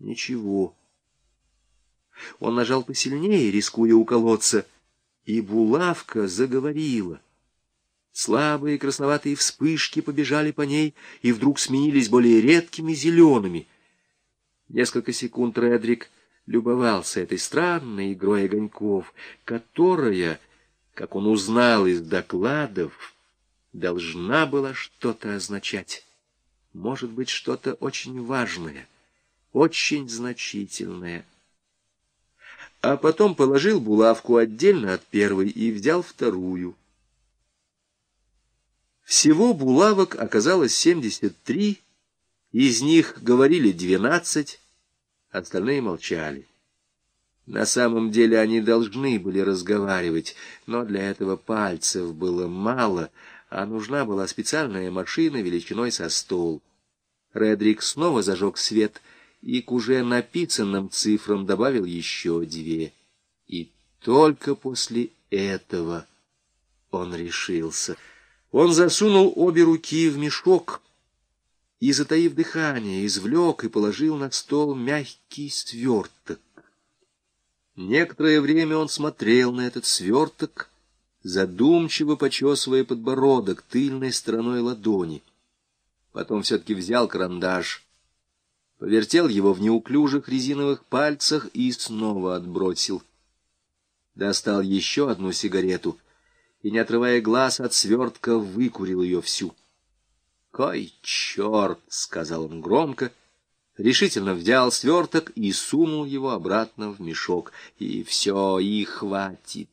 Ничего. Он нажал посильнее, рискуя уколоться, и булавка заговорила. Слабые красноватые вспышки побежали по ней и вдруг сменились более редкими зелеными. Несколько секунд Редрик любовался этой странной игрой огоньков, которая, как он узнал из докладов, должна была что-то означать. Может быть, что-то очень важное, очень значительное. А потом положил булавку отдельно от первой и взял вторую. Всего булавок оказалось семьдесят три, из них говорили двенадцать, остальные молчали. На самом деле они должны были разговаривать, но для этого пальцев было мало, а нужна была специальная машина величиной со стол. Редрик снова зажег свет и к уже написанным цифрам добавил еще две. И только после этого он решился — он засунул обе руки в мешок и, затаив дыхание, извлек и положил на стол мягкий сверток. Некоторое время он смотрел на этот сверток, задумчиво почесывая подбородок тыльной стороной ладони. Потом все-таки взял карандаш, повертел его в неуклюжих резиновых пальцах и снова отбросил. Достал еще одну сигарету — и, не отрывая глаз от свертка, выкурил ее всю. «Кой черт!» — сказал он громко, решительно взял сверток и сунул его обратно в мешок. И все, и хватит.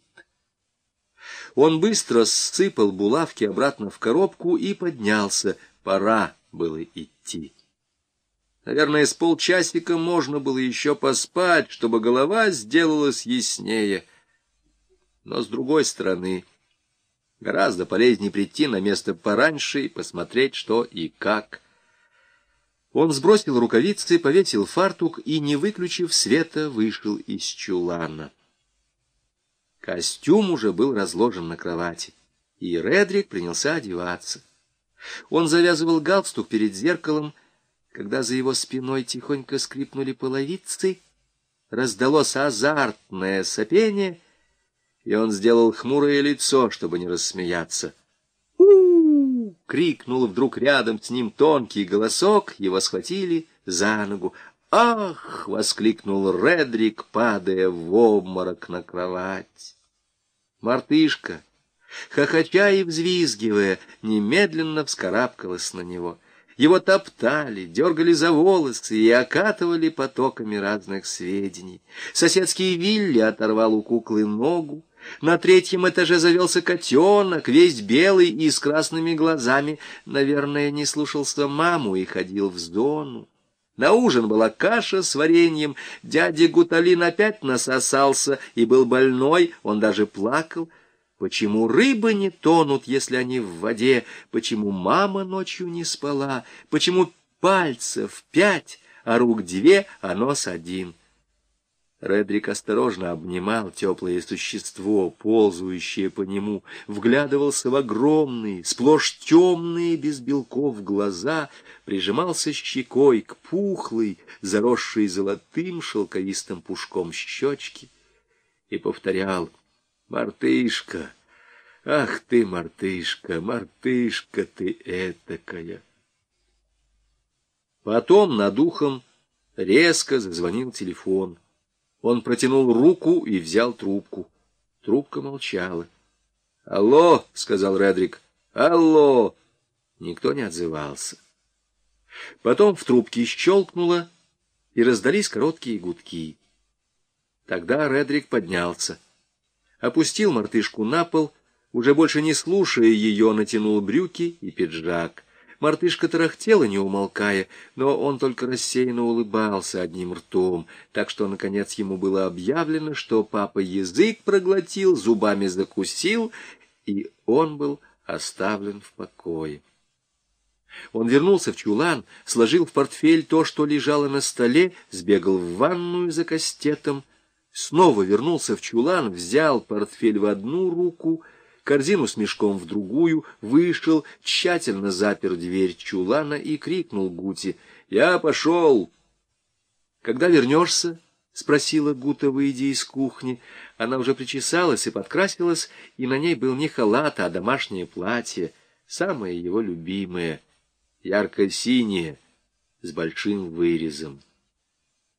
Он быстро сыпал булавки обратно в коробку и поднялся. Пора было идти. Наверное, с полчасика можно было еще поспать, чтобы голова сделалась яснее. Но, с другой стороны... Гораздо полезнее прийти на место пораньше и посмотреть, что и как. Он сбросил рукавицы, повесил фартук и, не выключив света, вышел из чулана. Костюм уже был разложен на кровати, и Редрик принялся одеваться. Он завязывал галстук перед зеркалом, когда за его спиной тихонько скрипнули половицы, раздалось азартное сопение — и он сделал хмурое лицо, чтобы не рассмеяться. у крикнул вдруг рядом с ним тонкий голосок, его схватили за ногу. «Ах!» — воскликнул Редрик, падая в обморок на кровать. Мартышка, хохоча и взвизгивая, немедленно вскарабкалась на него. Его топтали, дергали за волосы и окатывали потоками разных сведений. Соседский Вилли оторвал у куклы ногу, на третьем этаже завелся котенок, весь белый и с красными глазами. Наверное, не слушался маму и ходил в зону. На ужин была каша с вареньем. Дядя Гуталин опять насосался и был больной, он даже плакал. Почему рыбы не тонут, если они в воде? Почему мама ночью не спала? Почему пальцев пять, а рук две, а нос один? Редрик осторожно обнимал теплое существо, ползающее по нему, вглядывался в огромные, сплошь темные, без белков глаза, прижимался щекой к пухлой, заросшей золотым шелковистым пушком щечки и повторял «Мартышка! Ах ты, мартышка, мартышка ты этакая!» Потом над ухом резко зазвонил телефон — он протянул руку и взял трубку. Трубка молчала. «Алло!» — сказал Редрик. «Алло!» Никто не отзывался. Потом в трубке щелкнуло, и раздались короткие гудки. Тогда Редрик поднялся, опустил мартышку на пол, уже больше не слушая ее, натянул брюки и пиджак. Мартышка тарахтела, не умолкая, но он только рассеянно улыбался одним ртом, так что, наконец, ему было объявлено, что папа язык проглотил, зубами закусил, и он был оставлен в покое. Он вернулся в чулан, сложил в портфель то, что лежало на столе, сбегал в ванную за кастетом, снова вернулся в чулан, взял портфель в одну руку — корзину с мешком в другую, вышел, тщательно запер дверь чулана и крикнул Гути «Я пошел!». Когда вернешься? — спросила Гута, выйдя из кухни. Она уже причесалась и подкрасилась, и на ней был не халат, а домашнее платье, самое его любимое, ярко-синее, с большим вырезом.